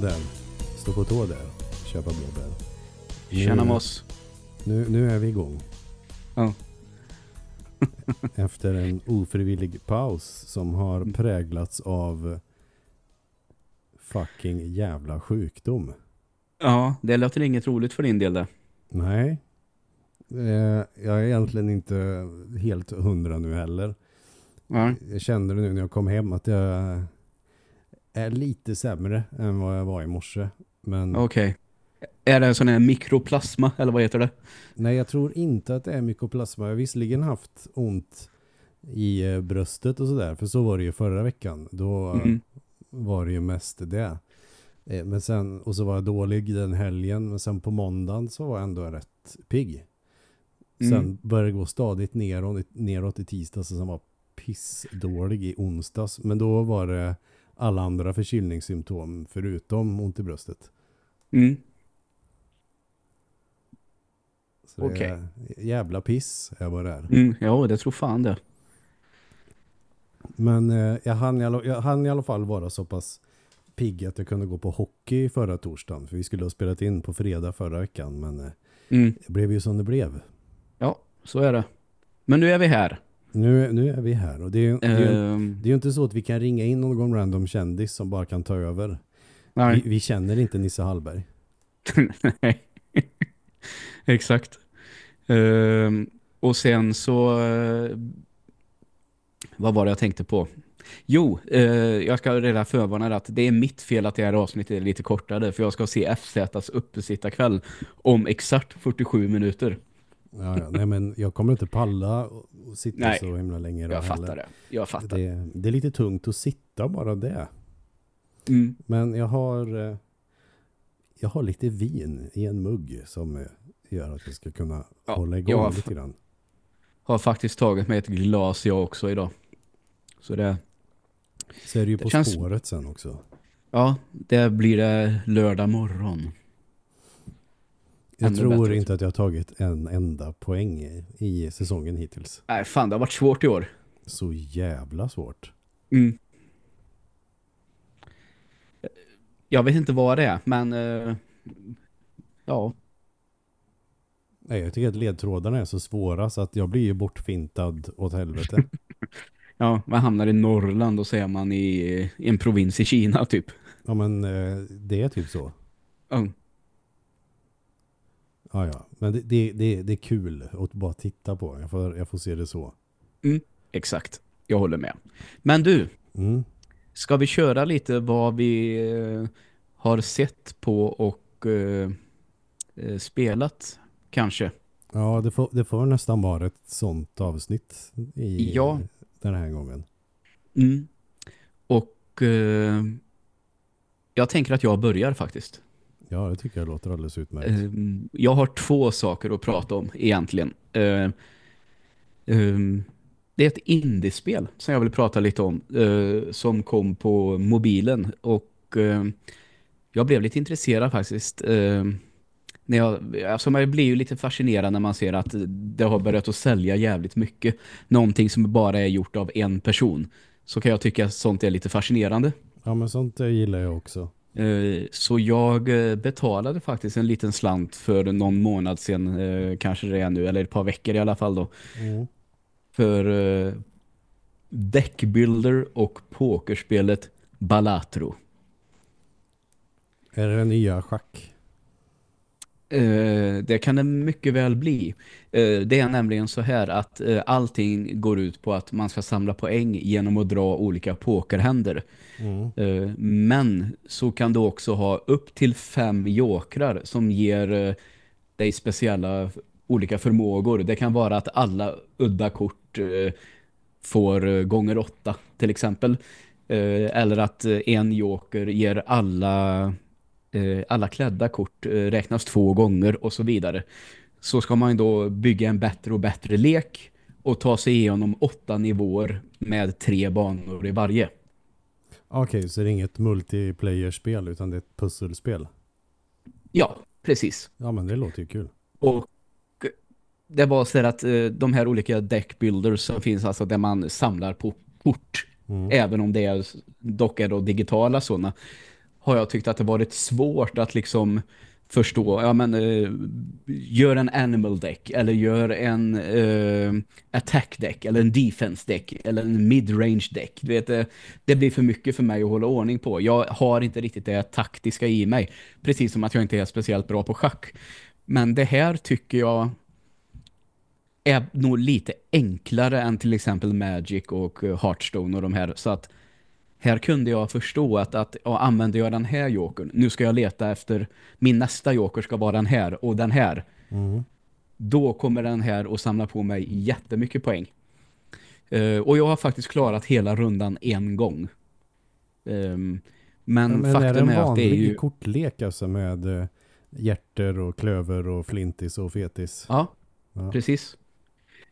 Där. Stå på tå där. Köpa blåbär. Tjena Moss. Nu, nu är vi igång. Ja. Efter en ofrivillig paus som har präglats av fucking jävla sjukdom. Ja, det låter inget roligt för din del det. Nej. Eh, jag är egentligen inte helt hundra nu heller. Ja. Jag kände det nu när jag kom hem att jag är lite sämre än vad jag var i morse. Men Okej. Är det en sån här mikroplasma, eller vad heter det? nej, jag tror inte att det är mykoplasma. Jag har visserligen haft ont i eh, bröstet och sådär. För så var det ju förra veckan. Då Mm. var det ju mest det. Eh, Men sen, och så var jag dålig den helgen. Men sen på måndagen så var jag ändå rätt pigg. Sen Mm. började det gå stadigt neråt, neråt i tisdags och sen var pissdålig i onsdags. Men då var det alla andra förkylningssymptom förutom ont i bröstet. Mm. Så är jävla piss är vad det är. Mm. Ja, det tror fan det. Men eh, jag, hann i alla, jag hann i alla fall vara så pass pigg att jag kunde gå på hockey förra torsdagen. För vi skulle ha spelat in på fredag förra veckan. Men eh, Mm. det blev ju som det blev. Ja, så är det. Men nu är vi här. Nu, nu är vi här. Och det är, ju- det, är ju, Ehm, det är ju inte så att vi kan ringa in någon random kändis som bara kan ta över. Vi, vi känner inte Nisse Hallberg. Nej. Exakt. Ehm, och sen så... eh, vad var det jag tänkte på? Jo, eh, jag ska redan förvarna att det är mitt fel att det här avsnittet är lite kortare. För jag ska se FZs uppesittarkväll om exakt 47 minuter. Ja, ja. Nej, men jag kommer inte palla och sitta Nej. så himla länge. Jag heller. fattar det. Jag fattar. Det, det är lite tungt att sitta bara det. Mm. Men jag har, eh, jag har lite vin i en mugg som eh, gör att jag ska kunna Ja, hålla igång jag har lite grann. Har faktiskt tagit mig ett glas jag också idag. Så det, Så är det ju Det På känns- spåret sen också. ja, det blir det lördag morgon. Jag tror inte att jag har tagit en enda poäng i, i säsongen hittills. Nej, fan det har varit svårt i år. Så jävla svårt. Mm. Jag vet inte vad det är, men eh, ja. Nej, jag tycker att ledtrådarna är så svåra så att jag blir ju bortfintad åt helvete. Ja, man hamnar i Norrland och så är man i, i en provins i Kina typ. ja, men eh, det är typ så. Mm. Ja, ja. Men det, det, det, det är kul att bara titta på. Jag får, jag får se det så. Exakt, jag håller med. Men du, Mm. ska vi köra lite vad vi eh, har sett på och eh, eh, spelat kanske? Ja, det får, det får nästan vara ett sånt avsnitt i Ja. den här gången. Mm. Och eh, jag tänker att jag börjar faktiskt. Ja, det tycker jag låter alldeles utmärkt. Ehm, jag har två saker att prata om egentligen. Ehm, ehm, det är ett indiespel som jag vill prata lite om eh, som kom på mobilen och jag blev lite intresserad faktiskt. När jag, alltså man blir ju lite fascinerad när man ser att det har börjat att sälja jävligt mycket. Någonting som bara är gjort av en person. Så kan jag tycka att sånt är lite fascinerande. Ja, men sånt eh, gillar jag också. Eh, Så jag eh, betalade faktiskt en liten slant för någon månad sedan, eh, kanske det är nu, eller ett par veckor i alla fall då, Mm. för Deckbuilder och pokerspelet Balatro. Är det den nya schack? Eh, det kan det mycket väl bli. Eh, det är nämligen så här att eh, allting går ut på att man ska samla poäng genom att dra olika pokerhänder. Mm. Eh, men så kan du också ha upp till fem jokrar som ger dig speciella olika förmågor. Det kan vara att alla udda kort får gånger åtta till exempel. Eller att en joker ger alla, alla klädda kort eh, räknas två gånger och så vidare. Så ska man då bygga en bättre och bättre lek och ta sig igenom åtta nivåer med tre banor i varje. Okej, så det är inget multiplayer-spel utan det är ett pusselspel. Ja, precis. Ja, men det låter ju kul. Och det var så att eh, de här olika deckbuilders som finns alltså där man samlar på kort, Mm. även om det är, dock är då digitala sådana, har jag tyckt att det varit svårt att liksom förstå, ja men uh, gör en animal deck eller gör en uh, attack deck eller en defense deck eller en mid-range deck. Du vet, det, det blir för mycket för mig att hålla ordning på. Jag har inte riktigt det taktiska i mig. Precis som att jag inte är speciellt bra på schack. Men det här tycker jag är nog lite enklare än till exempel Magic och Hearthstone och de här. Så att här kunde jag förstå att, att ja, använder jag den här jokern, nu ska jag leta efter min nästa joker ska vara den här och den här. Mm. Då kommer den här att samla på mig jättemycket poäng. Uh, och jag har faktiskt klarat hela rundan en gång. Um, men, Men, faktum är det en är, att det är vanlig ju... kortlek alltså med uh, hjärter och klöver och flintis och fetis? Ja, Ja. precis.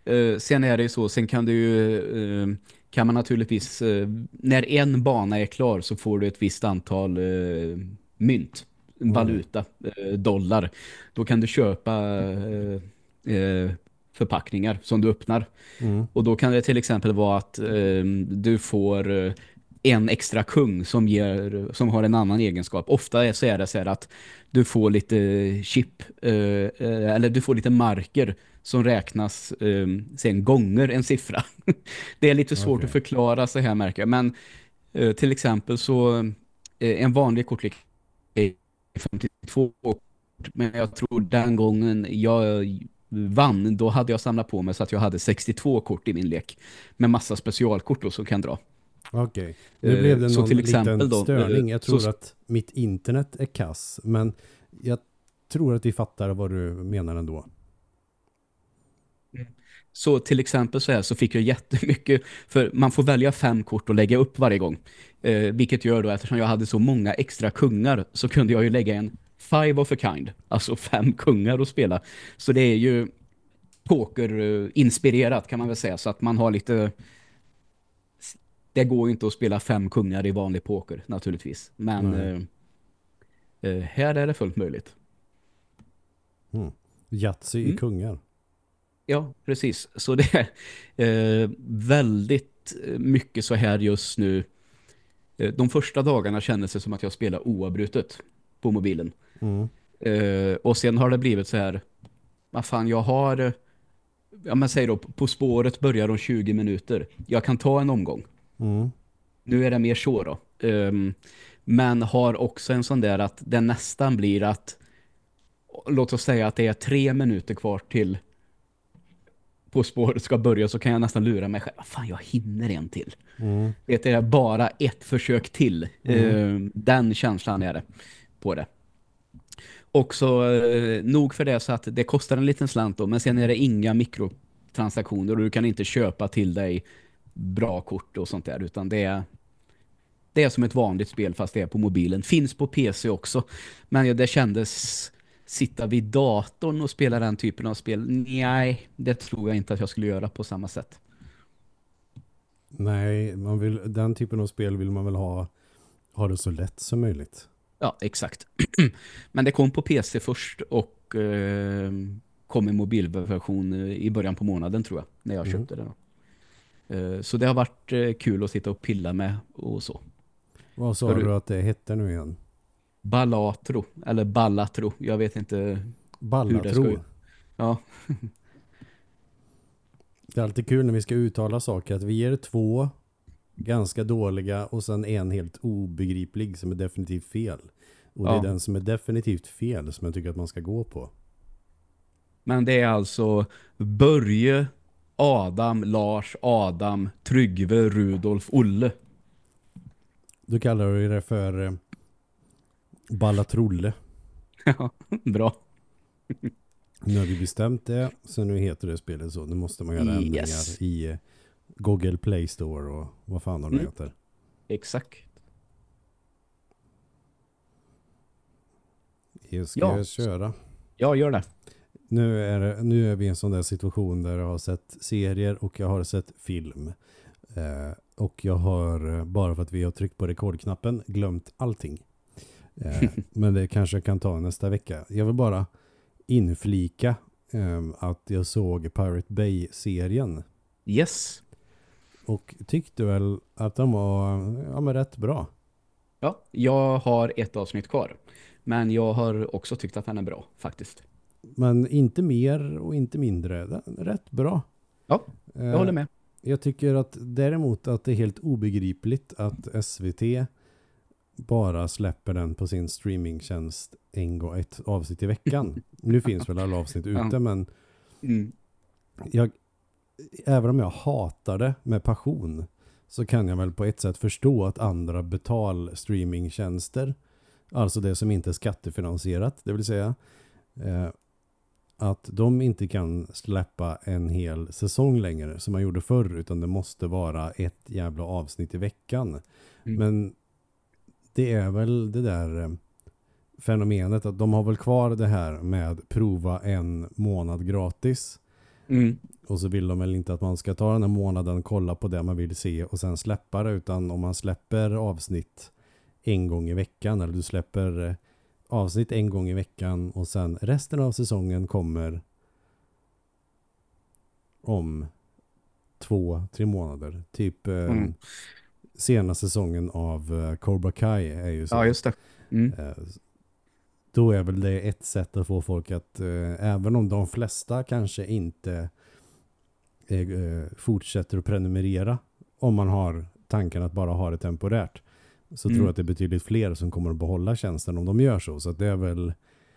Eh, sen är det ju så, sen kan du ju, kan man naturligtvis, eh, när en bana är klar så får du ett visst antal eh, mynt, Mm. valuta, eh, dollar. Då kan du köpa förpackningar som du öppnar. Mm. Och då kan det till exempel vara att eh, du får en extra kung som, ger, som har en annan egenskap. Ofta är, så är det så här att du får lite chip eller du får lite marker som räknas eh, sen gånger en siffra. det är lite svårt Okej. att förklara så här märker jag. Men eh, till exempel så eh, en vanlig kortlek är 52 kort. Men jag tror den gången jag vann, då hade jag samlat på mig så att jag hade 62 kort i min lek. Med massa specialkort då som kan dra. Okej. Nu Eh, blev det någon till liten då, störning. eh, Jag tror så- att mitt internet är kass. Men jag tror att vi fattar vad du menar ändå. Så till exempel så här så fick jag jättemycket, för man får välja fem kort och lägga upp varje gång. Eh, vilket gör då, eftersom jag hade så många extra kungar så kunde jag ju lägga en five of a kind, alltså fem kungar att spela. Så det är ju poker-inspirerat kan man väl säga, så att man har lite... Det går ju inte att spela fem kungar i vanlig poker naturligtvis, men eh, eh, här är det fullt möjligt. Mm. Yatzy i Mm. kungar. Ja, precis. Så det är eh, väldigt mycket så här just nu. Eh, de första dagarna kändes det som att jag spelade oavbrutet på mobilen. Mm. Eh, och sen har det blivit så här, vad fan, jag har, eh, ja men säg då, på spåret börjar om 20 minuter. Jag kan ta en omgång. Mm. Nu är det mer så då. Ehm, men har också en sån där att det nästan blir att låt oss säga att det är tre minuter kvar till på spåret ska börja så kan jag nästan lura mig själv. "Ah, Fan, jag hinner en till. Mm. Det är bara ett försök till. Ehm, den känslan är det på det. Också eh, nog för det så att det kostar en liten slant då, men sen är det inga mikrotransaktioner och du kan inte köpa till dig bra kort och sånt där utan det är det är som ett vanligt spel fast det är på mobilen. Finns på PC också. Men ja, det kändes sitta vid datorn och spela den typen av spel. Nej, det tror jag inte att jag skulle göra på samma sätt. Nej, man vill, den typen av spel vill man väl ha, ha det så lätt som möjligt. Ja, exakt. Men det kom på PC först och eh, kom i mobilversion eh, i början på månaden tror jag, när jag Mm. köpte den. Eh, så det har varit eh, kul att sitta och pilla med och så. Vad sa du- du att det hette nu igen? Ballatro, eller Ballatro, jag vet inte. Hur det ska Ballatro. ut. Ja, Det är alltid kul när vi ska uttala saker att vi ger två ganska dåliga och sen en helt obegriplig som är definitivt fel. Och det Ja. är den som är definitivt fel som jag tycker att man ska gå på. men det är alltså Börje, Adam, Lars, Adam, Tryggve, Rudolf, Olle. Då kallar det för eh, Ballatrolle. Ja, Bra. Nu har vi bestämt det, så nu heter det spelet så. Nu måste man göra ändringar Yes. i eh, Google Play Store och vad fan de Mm. heter. Exakt. Jag ska Ja. jag köra. Ja, gör det. Nu är, det- nu är vi i en sån där situation där jag har sett serier och jag har sett film. Eh, och jag har, eh, bara för att vi har tryckt på rekordknappen, glömt allting. Eh, men det kanske jag kan ta nästa vecka. Jag vill bara inflika eh, att jag såg Pirate Bay-serien. Yes. Och tyckte väl att de var ja, men rätt bra. Ja, jag har ett avsnitt kvar. Men jag har också tyckt att den är bra, faktiskt. Men inte mer och inte mindre. Den är rätt bra. Ja, jag Eh, håller med. Jag tycker att däremot att det är helt obegripligt att SVT bara släpper den på sin streamingtjänst en gång, ett avsnitt i veckan. nu finns väl alla avsnitt ute, Ja. men Mm. jag, även om jag hatar det med passion så kan jag väl på ett sätt förstå att andra betal-streamingtjänster, alltså det som inte är skattefinansierat, det vill säga eh, att de inte kan släppa en hel säsong längre som man gjorde förr utan det måste vara ett jävla avsnitt i veckan. Mm. Men det är väl det där eh, fenomenet att de har väl kvar det här med prova en månad gratis Mm. och så vill de väl inte att man ska ta den här månaden, kolla på det man vill se och sen släppa det. Utan om man släpper avsnitt en gång i veckan eller du släpper eh, avsnitt en gång i veckan och sen resten av säsongen kommer om två, tre månader. Typ eh, Mm. Senaste säsongen av eh, Cobra Kai är ju så. Ja, just det. Mm. Eh, Då är väl det ett sätt att få folk att, eh, även om de flesta kanske inte fortsätter att prenumerera, om man har tanken att bara ha det temporärt, så Mm. tror jag att det är betydligt fler som kommer att behålla tjänsten om de gör så. Så det är väl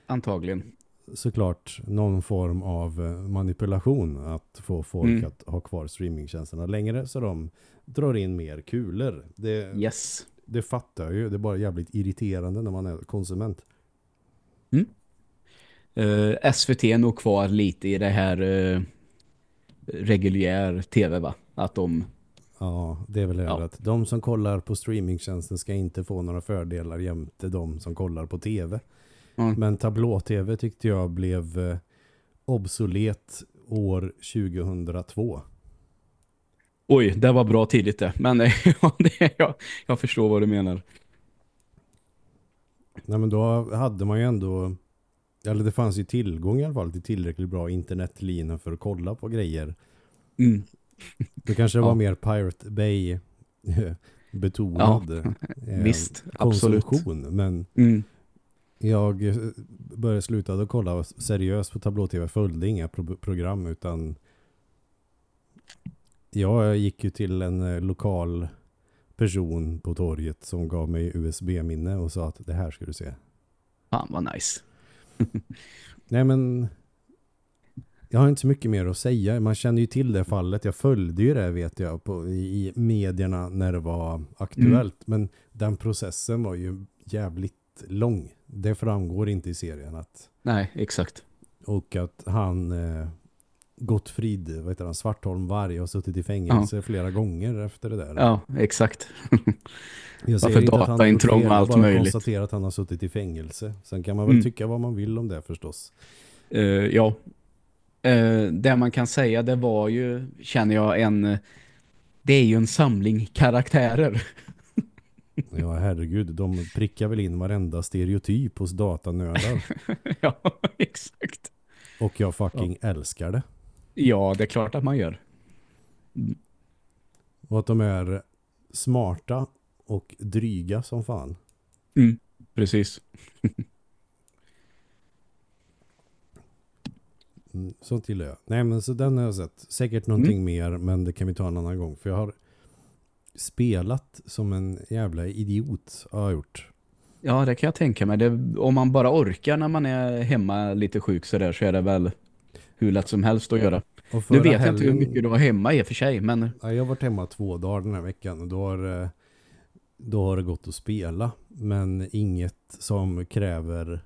Antagligen. Såklart någon form av eh, manipulation att få folk Mm. att ha kvar streamingtjänsterna längre så de drar in mer kulor. Det, Yes. det fattar jag ju. Det är bara jävligt irriterande när man är konsument. Eh, SVT är nog kvar lite i det här uh, reguljär tv va? Att de, Ja, det är väl det Ja. att de som kollar på streamingtjänsten ska inte få några fördelar jämte de som kollar på tv. Mm. Men tablå-tv tyckte jag blev eh, obsolet år 2002. oj det var bra tidigt det. Men eh, ja, jag, jag förstår vad du menar. Nej, men då hade man ju ändå eller det fanns ju tillgång i alla fall till tillräckligt bra internetlina för att kolla på grejer. Mm. Kanske det Ja. var mer Pirate Bay betonad eh, Visst, absolut. konsumtion. Men Mm. Jag eh, började sluta att kolla seriöst på tablå-tv. Följde inga pro program utan jag gick ju till en eh, lokal person på torget som gav mig USB-minne och sa att det här ska du se. Fan vad nice. Nej men jag har inte så mycket mer att säga. Man känner ju till det fallet. Jag följde ju det vet jag på, i, medierna när det var aktuellt. Men den processen var ju jävligt lång. Det framgår inte i serien att Nej, exakt. Och att han eh, Gottfrid, vad heter han, Svartholm Varg har suttit i fängelse flera gånger efter det där. Ja, exakt. jag varför inte att han har och allt bara möjligt. konstaterar att han har suttit i fängelse. Sen kan man väl Mm. tycka vad man vill om det förstås. Eh, ja. Eh, det man kan säga det var ju, känner jag, en det är ju en samling karaktärer. Ja, herregud, de prickar väl in varenda stereotyp hos datanördar. ja, exakt. Och jag fucking älskar det. Ja, det är klart att man gör. Och att de är smarta och dryga som fan. Mm, precis. Mm, sånt gillar jag. Nej men så den har jag sett. Säkert någonting Mm. mer men det kan vi ta en annan gång. För jag har spelat som en jävla idiot har jag gjort. Ja, det kan jag tänka mig. Det, om man bara orkar när man är hemma lite sjuk så där så är det väl hur lätt som helst att göra. Nu vet jag inte hur helgen- mycket du var hemma i och för sig, men Ja, jag har varit hemma två dagar den här veckan och då har, eh, då har det gått att spela. Men inget som kräver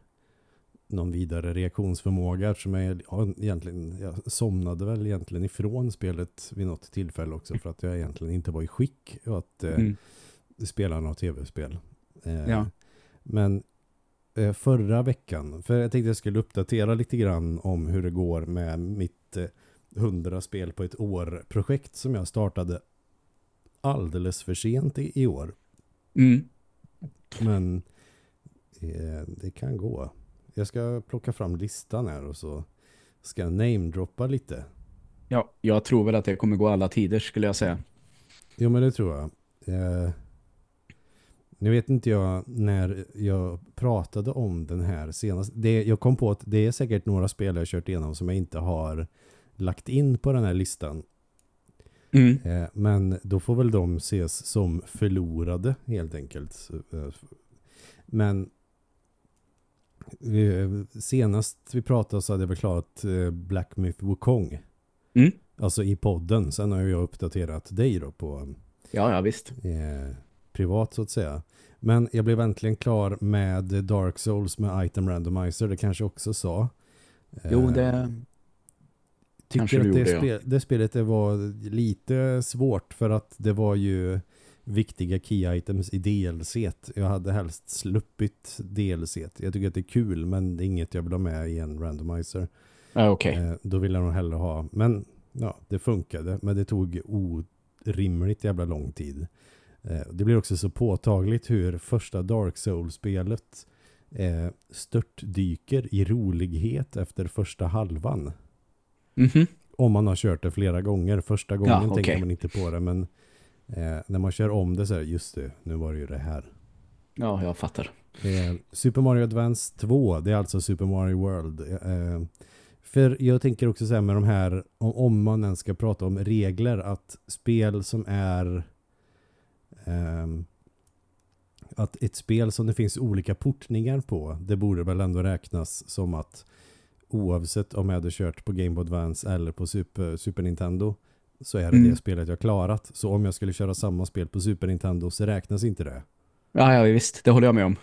någon vidare reaktionsförmåga eftersom jag, ja, egentligen, jag somnade väl egentligen ifrån spelet vid något tillfälle också för att jag egentligen inte var i skick att eh, mm, spela något tv-spel. Eh, Ja. Men eh, förra veckan, för jag tänkte jag skulle uppdatera lite grann om hur det går med mitt eh, 100 spel på ett år-projekt som jag startade alldeles för sent i, i år. mm, Men eh, det kan gå. Jag ska plocka fram listan här och så ska jag namedroppa lite. ja, jag tror väl att det kommer gå alla tider skulle jag säga. Jo men det tror jag. Eh, Nu vet inte jag när jag pratade om den här senast. Det, jag kom på att det är säkert några spel jag kört igenom som jag inte har lagt in på den här listan. Mm. Eh, men då får väl de ses som förlorade helt enkelt. Eh, Men senast vi pratade så hade jag väl klarat eh, Black Myth Wukong. Mm. Alltså i podden. Sen har jag uppdaterat dig då på Ja, ja visst. eh, privat så att säga. Men jag blev äntligen klar med Dark Souls med Item Randomizer. Det kanske också sa. Jo, Eh, det... tycker att det, gjorde, ja. spel, det spelet det var lite svårt för att det var ju viktiga key items i DLC. Jag hade helst sluppit DLC. Jag tycker att det är kul men det är inget jag vill ha med i en randomizer. Ja, okej. Eh, då vill jag nog hellre ha. Men ja, det funkade. Men det tog orimligt jävla lång tid. Eh, det blir också så påtagligt hur första Dark Souls-spelet eh, störtdyker i rolighet efter första halvan. Mhm. Om man har kört det flera gånger. Första gången Ja, tänker okej. man inte på det. Men eh, när man kör om det så är det, just det, nu var det ju det här. Ja, jag fattar. Eh, Super Mario Advance 2, det är alltså Super Mario World. Eh, för jag tänker också säga med de här, om, om man ens ska prata om regler, att spel som är ehm, att ett spel som det finns olika portningar på, det borde väl ändå räknas som att oavsett om jag hade kört på Game Boy Advance eller på Super, Super Nintendo så är det Mm. det spelet jag klarat. Så om jag skulle köra samma spel på Super Nintendo så räknas inte det. Ja, ja visst. Det håller jag med om.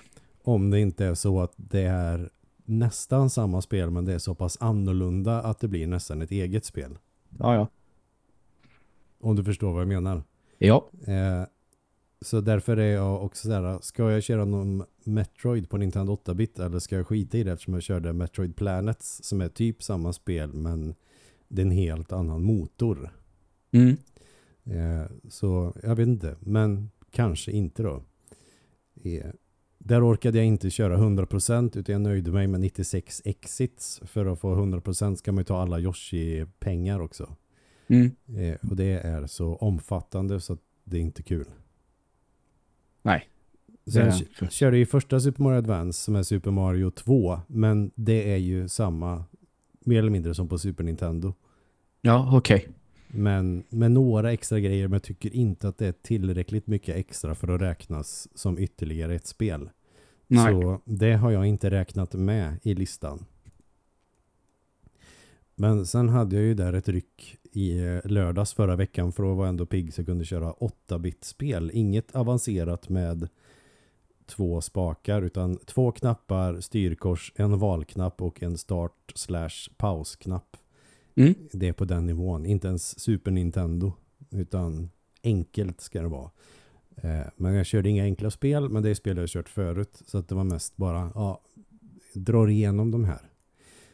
Om det inte är så att det är nästan samma spel men det är så pass annorlunda att det blir nästan ett eget spel. Ja, ja. Om du förstår vad jag menar. Ja. Eh, så därför är jag också så här, ska jag köra någon Metroid på Nintendo 8-bit eller ska jag skita i det eftersom jag körde Metroid Planets som är typ samma spel men det är en helt annan motor. Mm. Eh, så jag vet inte, men kanske inte då. Eh, där orkade jag inte köra 100% utan jag nöjde mig med 96 exits. För att få 100% ska man ju ta alla Yoshi-pengar också. Mm. Eh, och det är så omfattande så att det är inte kul. Nej. Sen k- körde jag ju första Super Mario Advance som är Super Mario 2. Men det är ju samma, mer eller mindre som på Super Nintendo. Ja, okej. Men med några extra grejer men jag tycker inte att det är tillräckligt mycket extra för att räknas som ytterligare ett spel. Nej. Så det har jag inte räknat med i listan. Men sen hade jag ju där ett ryck i eh, lördags förra veckan för att vara ändå pigg så jag kunde köra 8-bit-spel. Inget avancerat med två spakar utan två knappar, styrkors, en valknapp och en start slash pausknapp. Mm. Det är på den nivån. Inte ens Super Nintendo utan enkelt ska det vara. Eh, men jag körde inga enkla spel men det är spel jag har kört förut så att det var mest bara ja, drar igenom de här.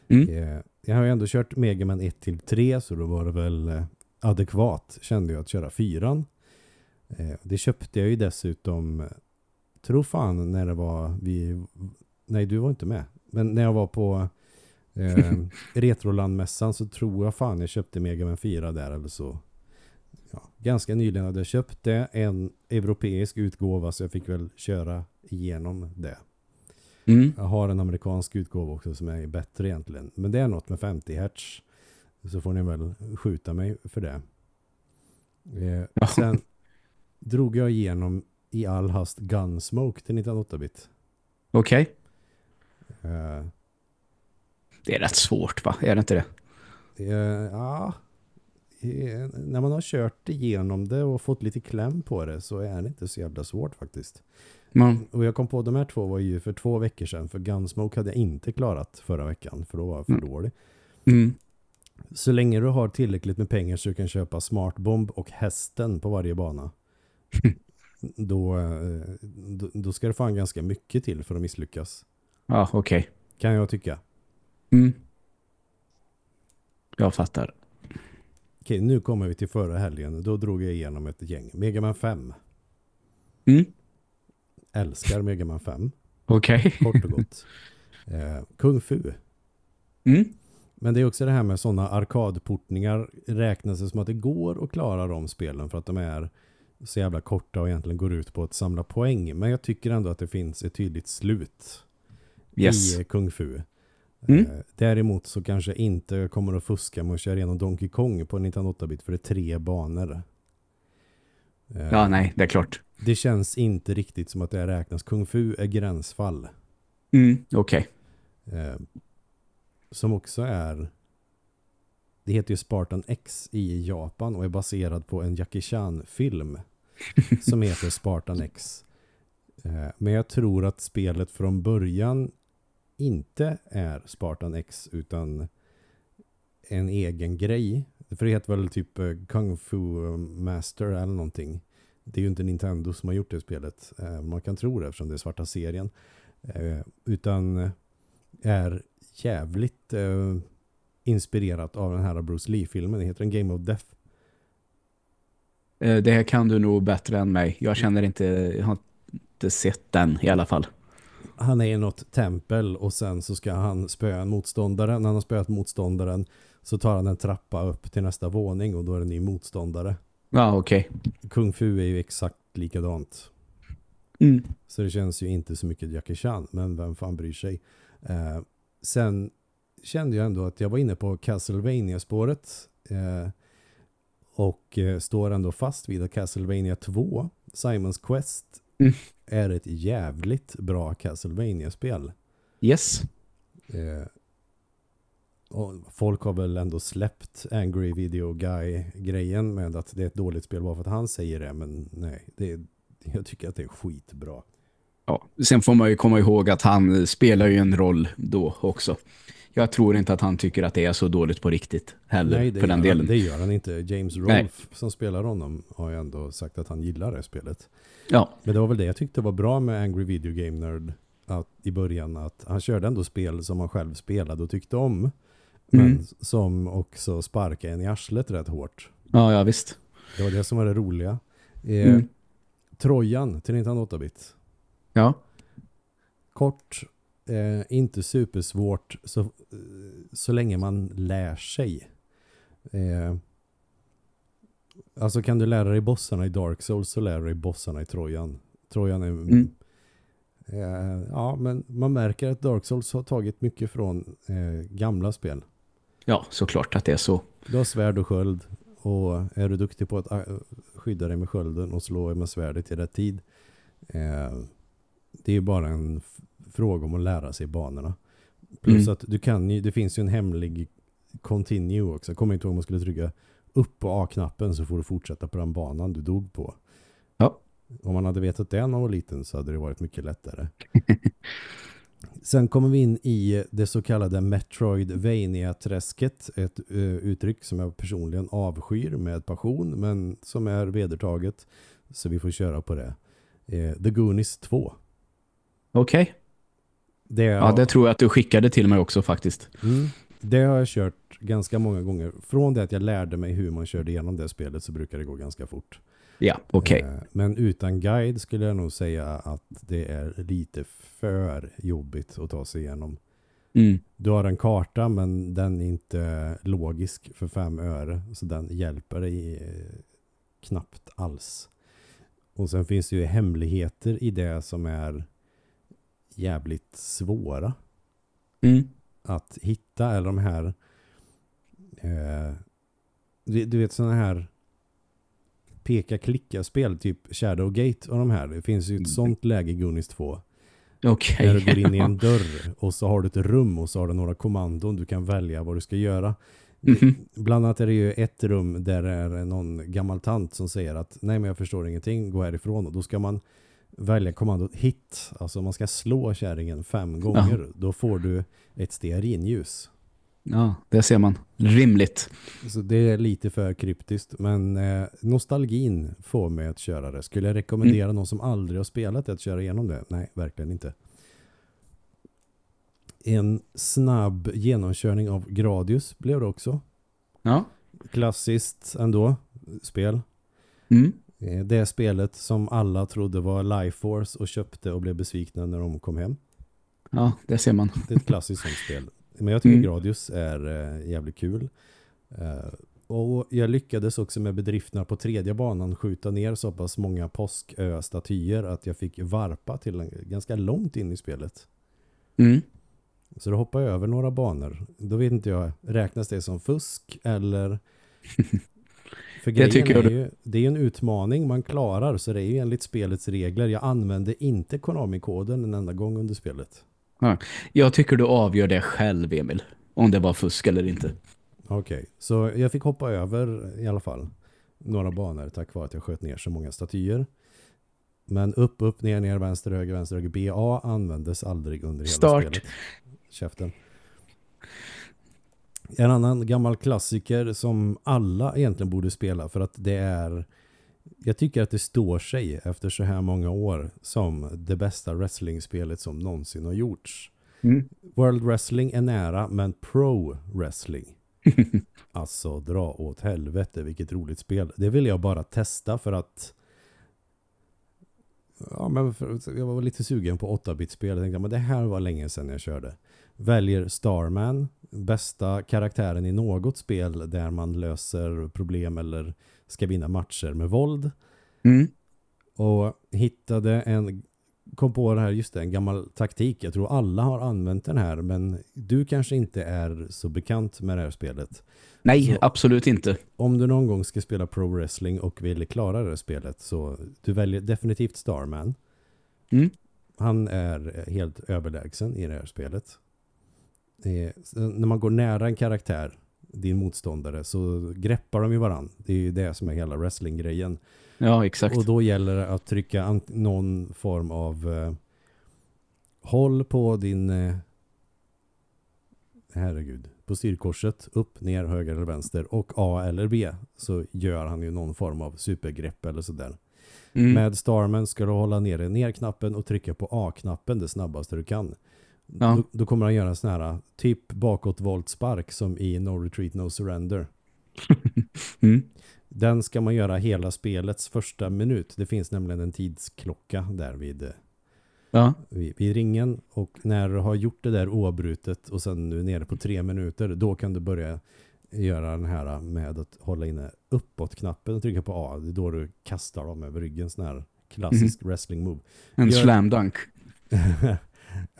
Mm. Eh, jag har ju ändå kört Mega Man 1 till 3 så då var det väl eh, adekvat kände jag att köra fyran. Eh, det köpte jag ju dessutom eh, tror fan när det var vi nej du var inte med men när jag var på eh, Retrolandmässan så tror jag fan jag köpte Mega Man 4 där eller så ja, ganska nyligen hade jag köpt det en europeisk utgåva så jag fick väl köra igenom det. Mm. Jag har en amerikansk utgåva också som är bättre egentligen. Men det är något med 50 Hz. Så får ni väl skjuta mig för det. Eh. Sen drog jag igenom i all hast Gunsmoke till 98-bit. Okej. Eh, Det är rätt svårt va? Är det inte det? eh, ja, när man har kört igenom det och fått lite kläm på det så är det inte så jävla svårt faktiskt. Man, Och jag kom på de här två var ju för två veckor sedan. För Gunsmoke hade jag inte klarat förra veckan. För då var jag för Mm. dålig. mm. Så länge du har tillräckligt med pengar så du kan köpa smartbomb och hästen på varje bana. då, eh, då, då ska det fan ganska mycket till för att misslyckas. Ja, okej. Kan jag tycka. Mm. Jag fattar. Okej, nu kommer vi till förra helgen. Då drog jag igenom ett gäng. Mega Man 5. Mm. Älskar Mega Man 5. Okej. Kort och gott. Eh, Kung Fu. Mm. Men det är också det här med sådana arkadportningar räknas det som att det går att klara de spelen för att de är så jävla korta och egentligen går ut på att samla poäng. Men jag tycker ändå att det finns ett tydligt slut Yes. i Kung Fu. Mm. Eh, däremot så kanske jag inte kommer att fuska med att köra igenom Donkey Kong på 98-bit för det är tre banor. Eh, Ja, nej, det är klart. Det känns inte riktigt som att det räknas. Kung Fu är gränsfall. Mm, okej. Eh, som också är det heter ju Spartan X i Japan och är baserad på en Jackie Chan-film som heter Spartan X. Men jag tror att spelet från början inte är Spartan X utan en egen grej. För det heter väl typ eh, Kung Fu Master eller någonting. Det är ju inte Nintendo som har gjort det spelet. Eh, man kan tro det eftersom det är svarta serien. Eh, utan är jävligt inspirerat av den här Bruce Lee-filmen. Det heter en Game of Death. Det här kan du nog bättre än mig. Jag känner inte, jag har inte sett den i alla fall. Han är i något tempel och sen så ska han spöa en motståndare. När han har spöat motståndaren så tar han en trappa upp till nästa våning och då är det en ny motståndare. Ja, okej. Kung Fu är ju exakt likadant. Mm. Så det känns ju inte så mycket Jackie Chan, men vem fan bryr sig. Eh, sen kände jag ändå att jag var inne på Castlevania-spåret eh, och eh, står ändå fast vid att Castlevania 2, Simons Quest, Mm. är ett jävligt bra Castlevania-spel. Yes. Eh, och folk har väl ändå släppt Angry Video Guy-grejen med att det är ett dåligt spel bara för att han säger det, men nej, det är, jag tycker att det är skitbra. Ja. Sen får man ju komma ihåg att han spelar ju en roll då också. Jag tror inte att han tycker att det är så dåligt på riktigt heller, Nej, för den delen. Han, det gör han inte. James Nej. Rolfe som spelar honom har ju ändå sagt att han gillar det spelet. Ja, Men det var väl det jag tyckte var bra med Angry Video Game Nerd att, i början. Att han körde ändå spel som han själv spelade och tyckte om. Men Mm. som också sparkade en i arslet rätt hårt. ja, ja visst. Det var det som var det roliga. Eh, Mm. Trojan till 1908-bit. Ja. Kort, eh, inte supersvårt så, eh, så länge man lär sig. Eh, alltså kan du lära dig bossarna i Dark Souls så lär du dig bossarna i Trojan. Trojan är... Mm. Eh, ja, men man märker att Dark Souls har tagit mycket från eh, gamla spel. ja, såklart att det är så. Du har svärd och sköld och är du duktig på att skydda dig med skölden och slå med svärdet i rätt tid eh, det är bara en fråga om att lära sig banorna. Plus Mm. att du kan ju, det finns ju en hemlig continue också. Jag kommer inte ihåg om man skulle trycka upp på A-knappen så får du fortsätta på den banan du dog på. Ja. Om man hade vetat det när man var liten så hade det varit mycket lättare. Sen kommer vi in i det så kallade Metroidvania-träsket. Ett uh, uttryck som jag personligen avskyr med passion men som är vedertaget. Så vi får köra på det. Eh, The Goonies 2. Okej. Det, Ja, det tror jag att du skickade till mig också faktiskt. mm, det har jag kört ganska många gånger. Från det att jag lärde mig hur man körde igenom det spelet så brukar det gå ganska fort. Ja, okej. Eh, Men utan guide skulle jag nog säga att det är lite för jobbigt att ta sig igenom. Mm. Du har en karta men den är inte logisk för fem öre. Så den hjälper dig eh, knappt alls. Och sen finns det ju hemligheter i det som är jävligt svåra Mm. att hitta. Eller de här eh, du, du vet sådana här peka-klicka-spel typ Shadowgate och de här. Det finns ju ett Mm. sånt läge i Goonies 2. Okej. Där du går in i en dörr och så har du ett rum och så har du några kommandon. Du kan välja vad du ska göra. Mhm. Bland annat är det ju ett rum där det är någon gammal tant som säger att nej men jag förstår ingenting, gå härifrån. Och då ska man välja kommandot hit. Alltså man ska slå kärringen fem gånger. Då får du ett stearinljus. Ja, det ser man. Rimligt. Så det är lite för kryptiskt. Men eh, nostalgin får mig att köra det. Skulle jag rekommendera någon som aldrig har spelat det att köra igenom det? Nej, verkligen inte. En snabb genomkörning av Gradius blev det också. Ja. Klassiskt ändå, spel. Mm. Eh, Det spelet som alla trodde var Life Force och köpte och blev besvikna när de kom hem. Ja, det ser man. Det är ett klassiskt sånt spel. Men jag tycker Mm. Gradius är eh, jävligt kul. Eh, Och jag lyckades också med bedrifterna på tredje banan skjuta ner så pass många påskö-statyer att jag fick varpa till en, ganska långt in i spelet. Mm. Så då hoppade jag över några banor. Då vet inte jag, räknas det som fusk eller... För grejen tycker jag är ju, det är ju en utmaning man klarar så det är ju enligt spelets regler. Jag använde inte Konami-koden en enda gång under spelet. Jag tycker du avgör det själv, Emil. Om det var fusk eller inte. Okej, så jag fick hoppa över i alla fall några banor tack vare att jag sköt ner så många statyer. Men upp, upp, ner, ner, vänster, höger, vänster, höger. BA användes aldrig under hela Start. spelet. Käften. En annan gammal klassiker som alla egentligen borde spela för att det är jag tycker att det står sig efter så här många år som det bästa wrestlingspelet som någonsin har gjorts. Mm. World Wrestling är nära men Pro Wrestling Alltså dra åt helvete vilket roligt spel. Det vill jag bara testa för att Ja men för, jag var lite sugen på 8-bit-spel. Jag tänkte men det här var länge sedan jag körde. Väljer Starman, bästa karaktären i något spel där man löser problem eller ska vinna matcher med våld. Mm. Och hittade en kom på det här, just det, en gammal taktik. Jag tror alla har använt den här men du kanske inte är så bekant med det här spelet. Nej, Så- absolut inte. Om du någon gång ska spela pro wrestling och vill klara det här spelet så du väljer definitivt Starman. Mm. Han är helt överlägsen i det här spelet. Eh, när man går nära en karaktär, din motståndare, så greppar de ju varann. Det är ju det som är hela wrestlinggrejen. Ja, exakt. Och då gäller det att trycka någon form av eh, håll på din eh, herregud, på styrkorset, upp, ner, höger eller vänster och A eller B så gör han ju någon form av supergrepp eller sådär. Mm. Med Starman ska du hålla nere ner-knappen och trycka på A-knappen det snabbaste du kan. Ja. Då, då kommer han göra en sån här typ bakåtvoltspark som i No Retreat No Surrender. Mm. Den ska man göra hela spelets första minut. Det finns nämligen en tidsklocka där vid, eh, Ja. vid, vid ringen. Och när du har gjort det där oavbrutet och sen nu nere på tre minuter, då kan du börja göra den här med att hålla inne uppåt-knappen och trycka på A. Det är då du kastar dem över ryggen, sån här klassisk wrestling move. En Gör- slam dunk.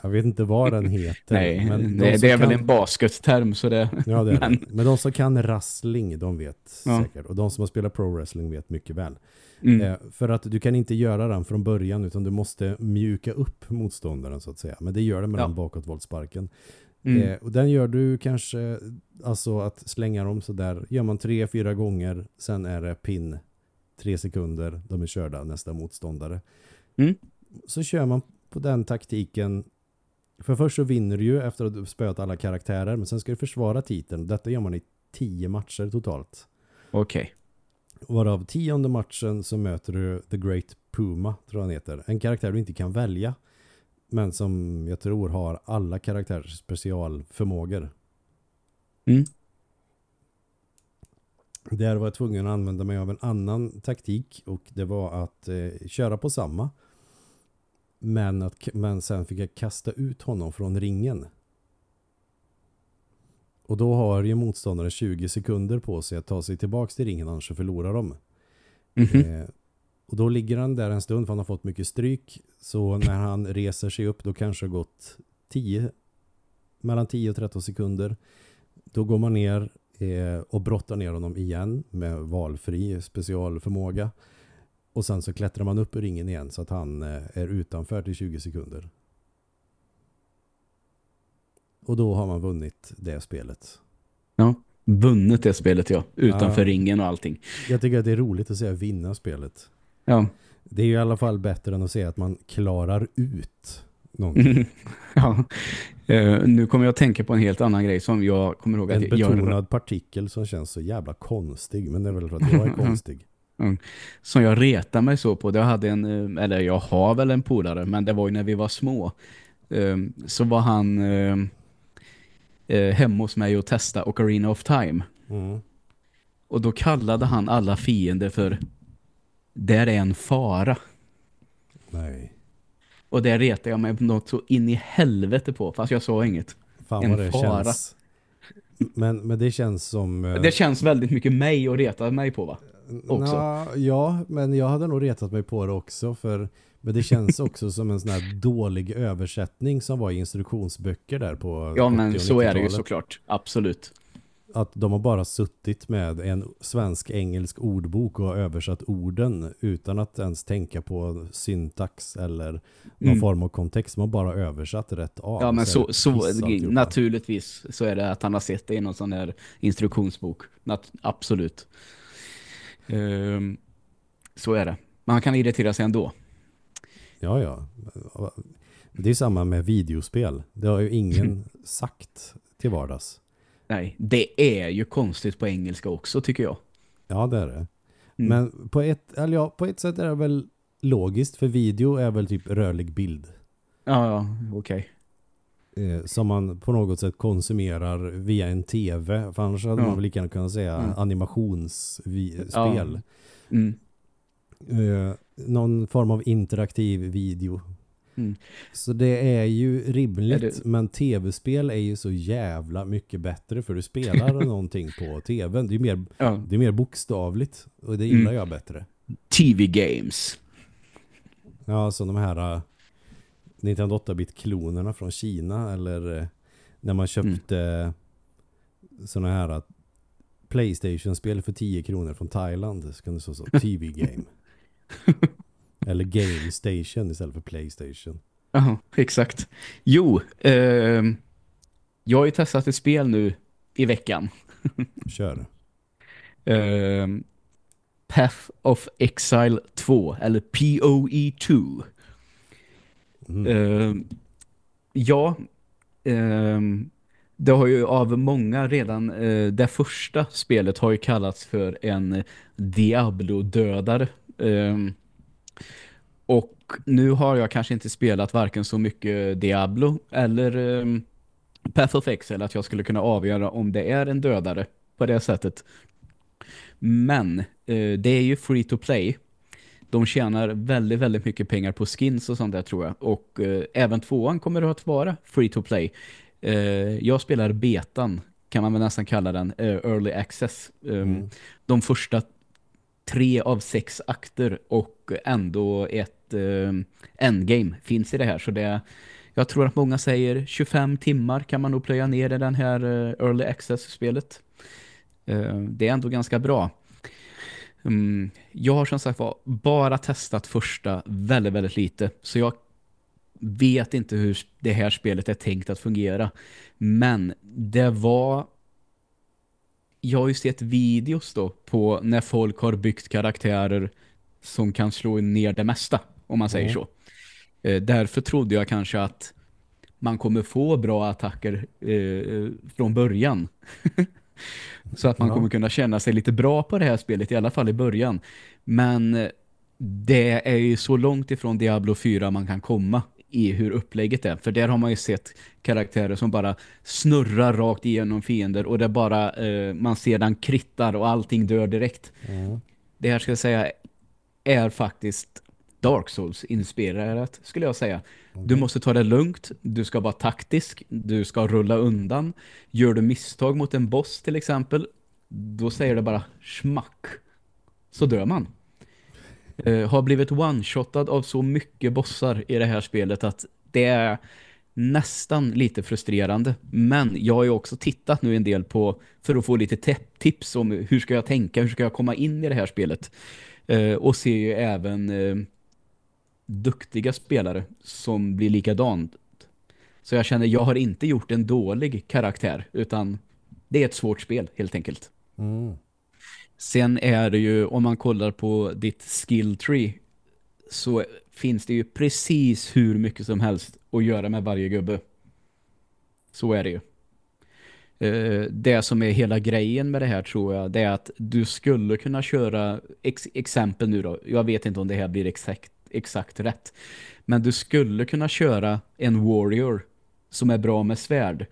Jag vet inte vad den heter. Nej, men de det, är väl kan- en basketterm så det... Ja, det är Men- det. Men de som kan wrestling, de vet Ja. säkert. Och de som har spelat pro wrestling vet mycket väl. Mm. Eh, för att du kan inte göra den från början utan du måste mjuka upp motståndaren så att säga. Men det gör det med Ja. den bakåtvoltsparken. Mm. Eh, och den gör du kanske, alltså att slänga dem så där. Gör man tre, fyra gånger, sen är det pin. Tre sekunder, de är körda nästa motståndare. Mm. Så kör man på den taktiken. För först så vinner du ju efter att du spöat alla karaktärer. Men sen ska du försvara titeln. Detta gör man i tio matcher totalt. Okej. Varav tionde matchen så möter du The Great Puma, tror jag han heter. En karaktär du inte kan välja. Men som jag tror har alla karaktärers specialförmågor. Mm. Där var jag tvungen att använda mig av en annan taktik. Och det var att eh, köra på samma. Men, att, men sen fick jag kasta ut honom från ringen. Och då har ju motståndaren 20 sekunder på sig att ta sig tillbaka till ringen annars så förlorar de. Mhm. Eh, och då ligger han där en stund för han har fått mycket stryk. Så när han reser sig upp då kanske det gått 10, mellan 10 och 13 sekunder. Då går man ner eh, och brottar ner honom igen med valfri specialförmåga. Och sen så klättrar man upp ur ringen igen så att han eh, är utanför till 20 sekunder. Och då har man vunnit det spelet. Ja. Vunnit det spelet, ja. Utanför Ja. ringen och allting. Jag tycker att det är roligt att säga vinna spelet. Ja. Det är ju i alla fall bättre än att säga att man klarar ut någonting. Ja. Eh, nu kommer jag att tänka på en helt annan grej som jag kommer ihåg att En jag, betonad partikel som känns så jävla konstig. Men det är väl för att jag är konstig. Som jag retar mig så på. Jag hade en, eh, eller jag har väl en polare, men det var ju när vi var små. Eh, Så var han eh, eh, hemma hos mig och testa Ocarina of Time. Mm. Och då kallade han alla fiender för där är en fara. Nej. Och det retade jag mig något så in i helvete på, fast jag sa inget. Fan En vad det fara. känns. Men, men det känns som... Det känns väldigt mycket mig och reta mig på va? Också. Nå, ja, men jag hade nog retat mig på det också för men det känns också som en sån här dålig översättning som var i instruktionsböcker där på Ja 80- men så är det ju 90-talet. såklart. Absolut. Att de har bara suttit med en svensk-engelsk ordbok och har översatt orden utan att ens tänka på syntax eller någon Mm. form av kontext. De har bara översatt rätt av. Ja men så, så alltihopa. naturligtvis så är det att han har sett det i någon sån här instruktionsbok. Nat absolut. Ehm, så är det. Man kan irritera sig ändå. Ja, ja. Det är samma med videospel. Det har ju ingen sagt till vardags. Nej, det är ju konstigt på engelska också tycker jag. Ja, det är det. Mm. Men på ett, eller ja, på ett sätt är det väl logiskt för video är väl typ rörlig bild. Ja, ja, okej. Eh, som man på något sätt konsumerar via en tv. För annars hade Ja. man väl lika gärna kunnat säga Mm. animationsspel. Mm. Eh, någon form av interaktiv video. Mm. Så det är ju rimligt. Är det- Men tv-spel är ju så jävla mycket bättre. För du spelar någonting på tvn. Det är mer, Ja. det är mer bokstavligt. Och det gillar Mm. jag bättre. TV games. Ja, som de här uh, Nintendo 8-bit-klonerna från Kina eller eh, när man köpte Mm. såna här uh, Playstation-spel för 10 kronor från Thailand så kan det stå så TV Game. eller Game Station istället för Playstation. Ja, exakt. Jo, ehm, jag har ju testat ett spel nu i veckan. Kör. Ehm, Path of Exile 2, eller PoE 2. Mm. Uh, ja, uh, det har ju av många redan, uh, det första spelet har ju kallats för en Diablo-dödare. Ehm, och nu har jag kanske inte spelat varken så mycket Diablo eller um, Path of Exile att jag skulle kunna avgöra om det är en dödare på det sättet. Men eh, det är ju free to play. De tjänar väldigt, väldigt mycket pengar på skins och sånt där tror jag. Och eh, även tvåan kommer att vara free to play. Eh, jag spelar betan, kan man väl nästan kalla den, eh, early access. Um, Mm. De första tre av sex akter och ändå ett eh, endgame finns i det här. Så det jag tror att många säger 25 timmar kan man nog plöja ner i den här eh, early access-spelet. Eh, det är ändå ganska bra. Mm, jag har som sagt var bara testat första väldigt, väldigt lite. Så jag vet inte hur det här spelet är tänkt att fungera. Men det var... Jag har ju sett videos då på när folk har byggt karaktärer som kan slå ner det mesta, om man säger Mm. så. Eh, därför trodde jag kanske att man kommer få bra attacker eh, från början. Så att man Ja. kommer kunna känna sig lite bra på det här spelet, i alla fall i början. Men det är ju så långt ifrån Diablo 4 man kan komma i hur upplägget är. För där har man ju sett karaktärer som bara snurrar rakt igenom fiender och det bara eh, man ser den krittar och allting dör direkt. Mm. Det här ska jag säga är faktiskt Dark Souls inspirerat skulle jag säga. Du måste ta det lugnt, du ska vara taktisk, du ska rulla undan. Gör du misstag mot en boss till exempel, då säger det bara smack. Så dör man. Eh, har blivit one-shotad av så mycket bossar i det här spelet att det är nästan lite frustrerande. Men jag har ju också tittat nu en del på för att få lite te- tips om hur ska jag tänka, hur ska jag komma in i det här spelet. Eh, och ser ju även eh, duktiga spelare som blir likadant. Så jag känner, jag har inte gjort en dålig karaktär utan det är ett svårt spel helt enkelt. Mm. Sen är det ju, om man kollar på ditt skill tree så finns det ju precis hur mycket som helst att göra med varje gubbe. Så är det ju. Eh, Det som är hela grejen med det här tror jag, det är att du skulle kunna köra, ex exempel nu då, jag vet inte om det här blir exakt, exakt rätt, men du skulle kunna köra en warrior som är bra med svärd,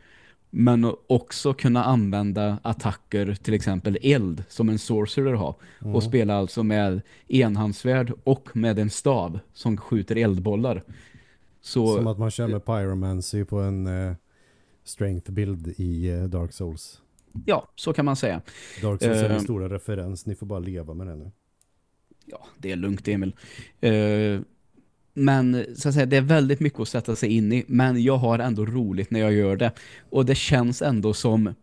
men också kunna använda attacker, till exempel eld, som en sorcerer har, och spela alltså med enhandsvärd och med en stav som skjuter eldbollar. Så, Som att man kör med Pyromancy på en eh, strength build i eh, Dark Souls. ja, så kan man säga. Dark Souls är Eh. en stora referens, ni får bara leva med det nu. Ja, det är lugnt Emil. Eh, men så att säga, det är väldigt mycket att sätta sig in i. Men jag har ändå roligt när jag gör det. Och det känns ändå som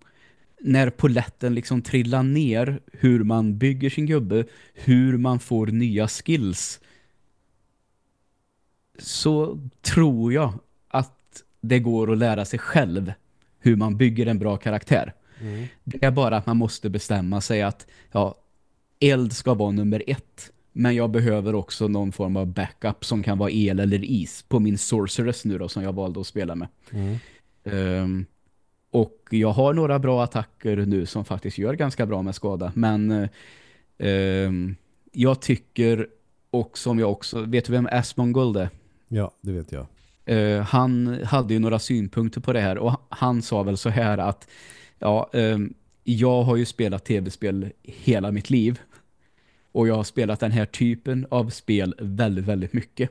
när poletten liksom trillar ner hur man bygger sin gubbe, hur man får nya skills så tror jag att det går att lära sig själv hur man bygger en bra karaktär. Mm. Det är bara att man måste bestämma sig att ja, eld ska vara nummer ett. Men jag behöver också någon form av backup som kan vara el eller is på min Sorceress nu då som jag valde att spela med. Mm. Ehm, och jag har några bra attacker nu som faktiskt gör ganska bra med skada. Men ehm, jag tycker och som jag också, vet du vem Asmongold är? Ja, det vet jag. Eh, han hade ju några synpunkter på det här och han sa väl så här att ja, ehm, jag har ju spelat tv-spel hela mitt liv och jag har spelat den här typen av spel väldigt, väldigt mycket.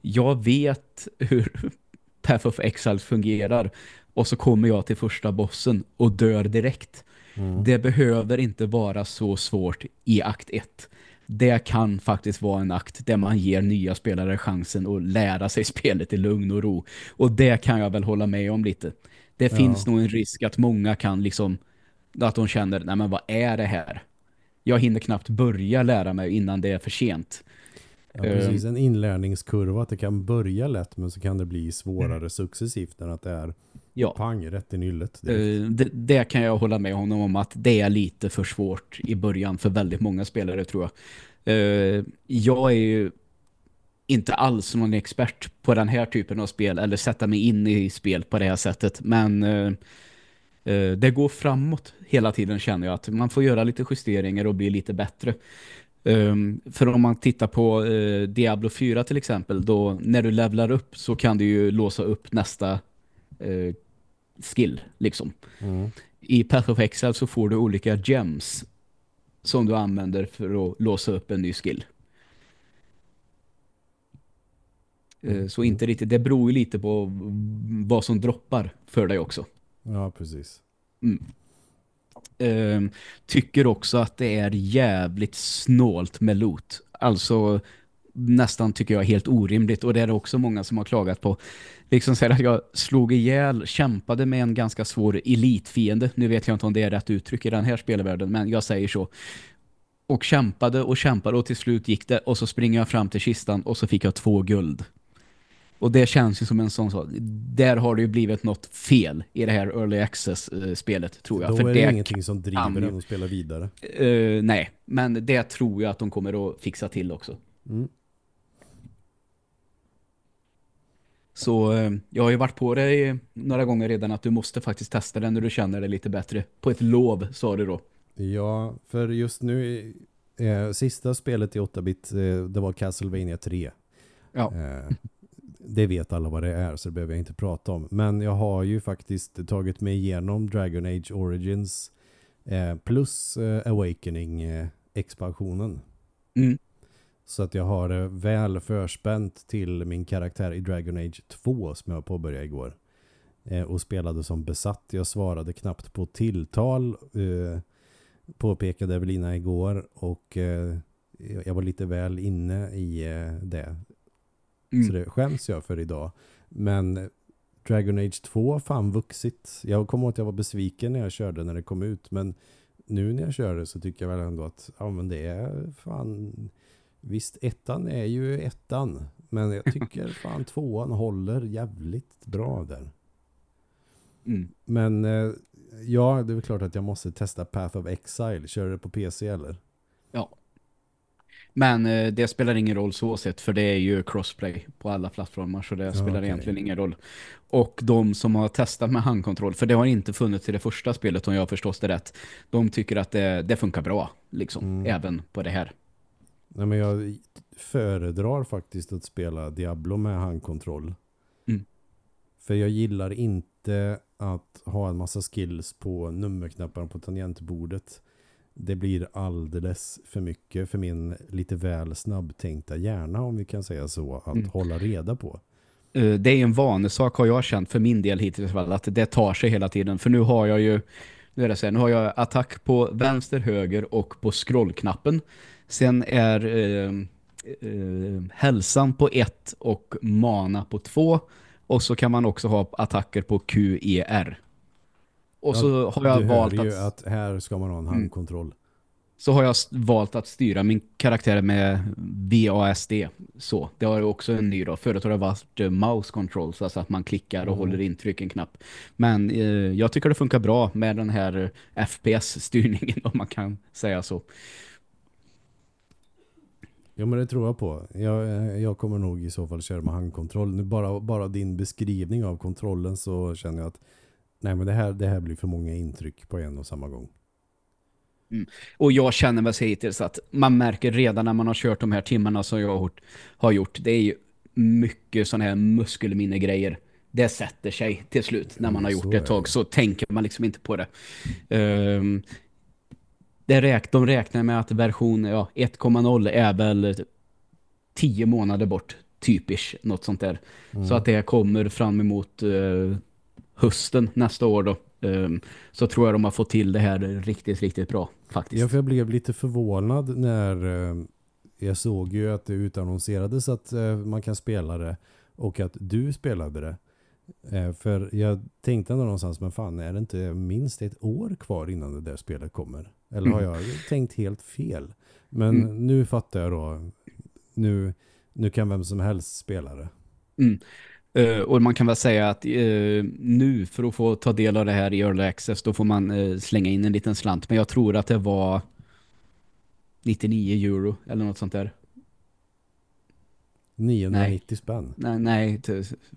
Jag vet hur Path of Exile fungerar och så kommer jag till första bossen och dör direkt. Mm. Det behöver inte vara så svårt i akt 1. Det kan faktiskt vara en akt där man ger nya spelare chansen att lära sig spelet i lugn och ro. Och det kan jag väl hålla med om lite. Det Ja. finns nog en risk att många kan liksom att de känner, nej men vad är det här? Jag hinner knappt börja lära mig innan det är för sent. Ja, Ehm. precis. En inlärningskurva, att det kan börja lätt men så kan det bli svårare successivt än att det är Ja. pang rätt i nyllet. direkt. Eh, det, det kan jag hålla med honom om att det är lite för svårt i början för väldigt många spelare tror jag. Eh, jag är ju inte alls någon expert på den här typen av spel eller sätta mig in i spel på det här sättet men det går framåt hela tiden känner jag att man får göra lite justeringar och bli lite bättre. Um, för om man tittar på eh, Diablo 4 till exempel då när du levlar upp så kan du ju låsa upp nästa eh, skill liksom. Mm. I Path of Exile så får du olika gems som du använder för att låsa upp en ny skill. Eh, Så inte riktigt, det beror ju lite på vad som droppar för dig också. Ja, precis. Mm. Ehm, tycker också att det är jävligt snålt med loot. Alltså nästan tycker jag helt orimligt och det är det också många som har klagat på. Liksom säger att jag slog ihjäl, kämpade med en ganska svår elitfiende. Nu vet jag inte om det är rätt uttryck i den här spelvärlden men jag säger så. Och kämpade och kämpade och till slut gick det och så springer jag fram till kistan och så fick jag två guld. Och det känns ju som en sån sak. Där har det ju blivit något fel i det här Early Access-spelet tror jag. Då För är det, det ingenting som driver ju- den att spela vidare. Eh, nej, men det tror jag att de kommer att fixa till också. Mm. Så eh, jag har ju varit på det några gånger redan att du måste faktiskt testa den när du känner det lite bättre. På ett lov, sa du då. Ja, för just nu eh, sista spelet i 8-bit eh, det var Castlevania 3. Ja. Eh, det vet alla vad det är så det behöver jag inte prata om. Men jag har ju faktiskt tagit mig igenom Dragon Age Origins eh, plus eh, Awakening eh. Mm. Så att jag har det väl förspänt till min karaktär i Dragon Age 2 som jag påbörjade igår. Eh, och spelade som besatt. Jag svarade knappt på tilltal. Eh, påpekade Evelina igår. Och eh, jag var lite väl inne i eh, det. Mm. Så det skäms jag för idag. Men Dragon Age 2 har fan vuxit. Jag kommer ihåg att jag var besviken när jag körde när det kom ut. Men nu när jag kör det så tycker jag väl ändå att ja, men det är fan... Visst, ettan är ju ettan. Men jag tycker fan tvåan håller jävligt bra där. Mm. Men eh, ja, det är väl klart att jag måste testa Path of Exile. Kör det på PC eller? Men eh, det spelar ingen roll så sett för det är ju crossplay på alla plattformar så det spelar okej. egentligen ingen roll. Och de som har testat med handkontroll, för det har inte funnits i det första spelet om jag förstås det rätt, de tycker att det, det funkar bra liksom, Mm. även på det här. Nej, men jag föredrar faktiskt att spela Diablo med handkontroll. Mm. För jag gillar inte att ha en massa skills på nummerknappar på tangentbordet. Det blir alldeles för mycket för min lite väl snabbtänkta hjärna om vi kan säga så, att Mm. hålla reda på. Eh, det är en vanesak har jag känt för min del hittills att det tar sig hela tiden. För nu har jag ju Nu är det så här, nu har jag attack på vänster, höger och på scrollknappen. Sen är eh, eh, hälsan på ett och mana på två. Och så kan man också ha attacker på Q, E, R. Och så har jag du valt hör att, ju att här ska man ha en Mm. handkontroll. så har jag valt att styra min karaktär med VASD. Så, det har ju också en ny då. Förut har det varit eh, mouse controls, alltså att man klickar och Mm. håller in tryck en knapp. Men eh, jag tycker det funkar bra med den här eh, FPS-styrningen om man kan säga så. Ja men det tror jag på. Jag, jag kommer nog i så fall köra med handkontroll. Nu bara, bara din beskrivning av kontrollen så känner jag att nej men det här, det här blir för många intryck på en och samma gång. Och jag känner väl sig hittills att man märker redan när man har kört de här timmarna som jag har gjort, det är ju mycket sådana här muskelminne-grejer. Det sätter sig till slut när man har Mm, gjort det ett tag så tänker man liksom inte på det. Ehm, det räk, de räknar med att version ja, 1.0 är väl 10 månader bort typisch, något sånt där. Mm. Så att det kommer fram emot eh, hösten nästa år då. Ehm, så tror jag de har fått till det här riktigt, riktigt bra faktiskt. Ja, för jag blev lite förvånad när eh, jag såg ju att det utannonserades att eh, man kan spela det och att du spelade det. Eh, för jag tänkte ändå någonstans, men fan är det inte minst ett år kvar innan det där spelet kommer? Eller har jag tänkt helt fel? Men Mm. nu fattar jag då. Nu, nu kan vem som helst spela det. Eh, och man kan väl säga att eh, nu för att få ta del av det här i Early Access då får man eh, slänga in en liten slant. Men jag tror att det var 99 euro eller något sånt där. 990 spänn. Nej, nej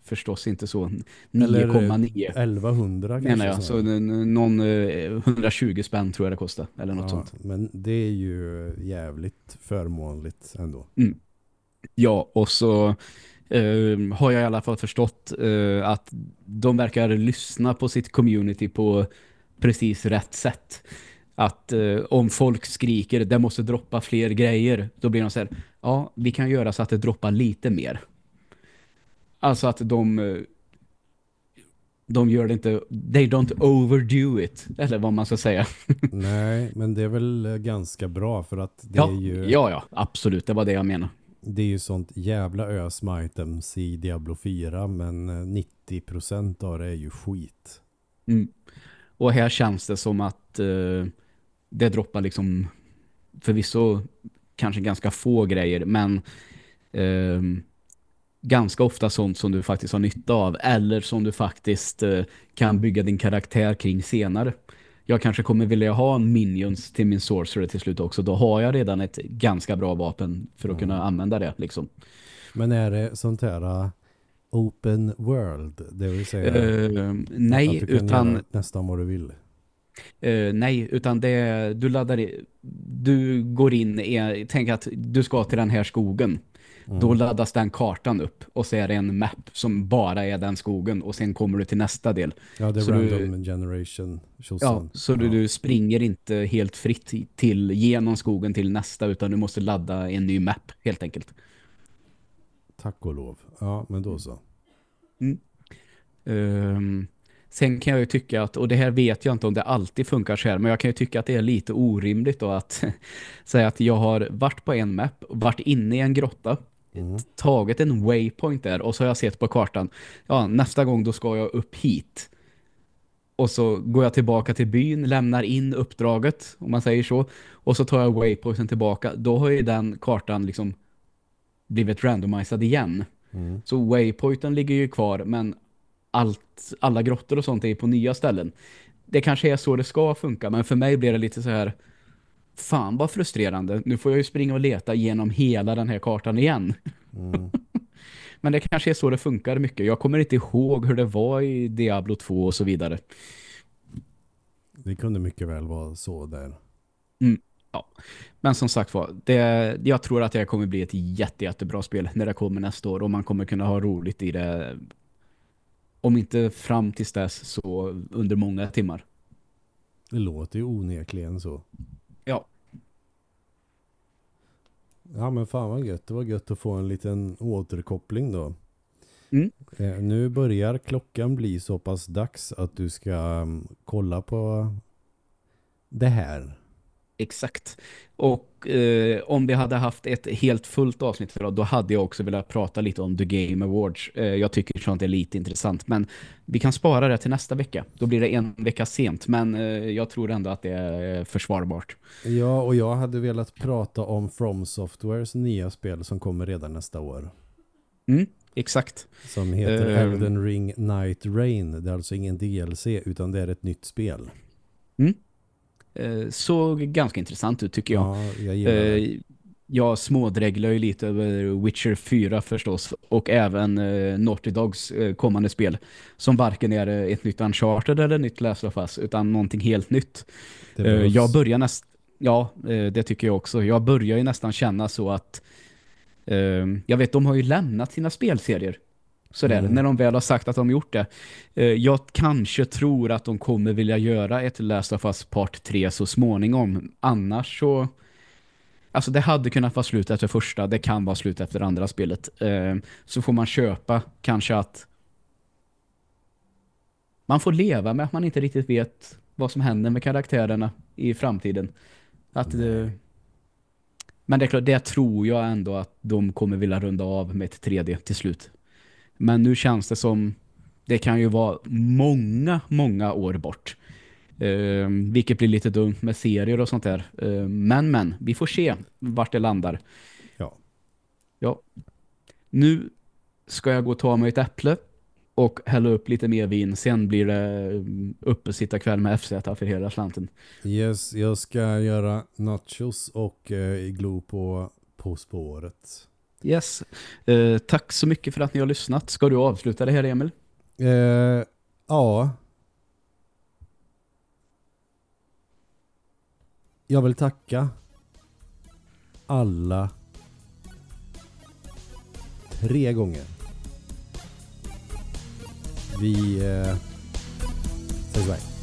förstås inte så. Eller, 9,9 1100 kanske. menar jag. Så någon eh, 120 spänn tror jag det kostar. Eller något Ja, sånt. Men det är ju jävligt förmånligt ändå. Ja, och så eh, har jag i alla fall förstått eh, att de verkar lyssna på sitt community på precis rätt sätt. Att eh, om folk skriker det måste droppa fler grejer, då blir de så här, ja, vi kan göra så att det droppar lite mer. Alltså att de eh, de gör det inte, they don't overdo it, eller vad man ska säga. Nej, men det är väl ganska bra för att det Ja, är ju ja, ja, absolut, det var det jag menar det är ju sånt jävla ös med items i Diablo 4 men eh, 90% av det är ju skit. Mm. Och här känns det som att eh, det droppar liksom förvisso kanske ganska få grejer men eh, ganska ofta sånt som du faktiskt har nytta av eller som du faktiskt eh, kan bygga din karaktär kring senare. Jag kanske kommer vilja ha minions till min sorcerer till slut också. Då har jag redan ett ganska bra vapen för att kunna använda det liksom. Men är det sånt här eh, open world? Det vill säga Eh, nej, att du kan utan nästan vad du vill. Eh, nej, utan det du laddar i, du går in i, tänk att du ska till den här skogen. Mm. Då laddas den kartan upp och så är det en map som bara är den skogen och sen kommer du till nästa del. Ja, det är så du- random generation. Ja, så du, du springer inte helt fritt till genom skogen till nästa utan du måste ladda en ny map helt enkelt. Tack och lov. Ja, men då så. Ehm, sen kan jag ju tycka att, och det här vet jag inte om det alltid funkar så här, men jag kan ju tycka att det är lite orimligt då att säga att jag har varit på en map, varit inne i en grotta, Mm. tagit en waypoint där och så har jag sett på kartan, ja nästa gång då ska jag upp hit. Och så går jag tillbaka till byn, lämnar in uppdraget, om man säger så, och så tar jag waypointen tillbaka. Då har ju den kartan liksom blivit randomiserad igen. Mm. Så waypointen ligger ju kvar men allt, alla grottor och sånt är på nya ställen. Det kanske är så det ska funka men för mig blir det lite så här fan vad frustrerande. Nu får jag ju springa och leta genom hela den här kartan igen. Mm. Men det kanske är så det funkar mycket. Jag kommer inte ihåg hur det var i Diablo 2 och så vidare. Det kunde mycket väl vara så där. Men som sagt var, det, jag tror att det kommer bli ett jätte, jättebra spel när det kommer nästa år och man kommer kunna ha roligt i det om inte fram tills dess så under många timmar. Det låter ju onekligen så. Ja. Ja men fan vad gött. Det var gött att få en liten återkoppling då. Mm. Eh, nu börjar klockan bli så pass dags att du ska um, kolla på det här. Exakt. Och eh, om vi hade haft ett helt fullt avsnitt för då hade jag också velat prata lite om The Game Awards. Eh, jag tycker sånt är lite intressant. Men vi kan spara det till nästa vecka. Då blir det en vecka sent. Men eh, jag tror ändå att det är försvarbart. Ja, och jag hade velat prata om From Softwares nya spel som kommer redan nästa år. Mm, exakt. Som heter uh, Elden Ring Night Rain. Det är alltså ingen DLC utan det är ett nytt spel. Mm. Eh, såg ganska intressant ut tycker jag. Ja, jag. Eh, jag smådreglar ju lite över Witcher 4 förstås och även eh, Naughty Dogs eh, kommande spel som varken är eh, ett nytt Uncharted eller nytt Last of Us utan någonting helt nytt. Eh, jag börjar nästan ja, eh, det tycker jag också. Jag börjar ju nästan känna så att jag vet, de har ju lämnat sina spelserier Sådär, mm. när de väl har sagt att de gjort det. Eh, jag kanske tror att de kommer vilja göra ett Last of Us Part 3 så småningom. Annars så... Alltså det hade kunnat vara slut efter första, det kan vara slut efter andra spelet. Eh, så får man köpa kanske att man får leva med att man inte riktigt vet vad som händer med karaktärerna i framtiden. Att det, men det är klart, det tror jag ändå att de kommer vilja runda av med ett 3D till slut. Men nu känns det som det kan ju vara många, många år bort. Eh, vilket blir lite dumt med serier och sånt där. Eh, men, men, vi får se vart det landar. Ja. Ja. Nu ska jag gå och ta mig ett äpple och hälla upp lite mer vin. Sen blir det uppe sitta kväll med FZ för hela slanten. Yes, jag ska göra nachos och eh, glo på På spåret. Yes. Uh, tack så mycket för att ni har lyssnat. Ska du avsluta det här, Emil? Uh, ja. Jag vill tacka alla tre gånger. Vi eh, ses iväg.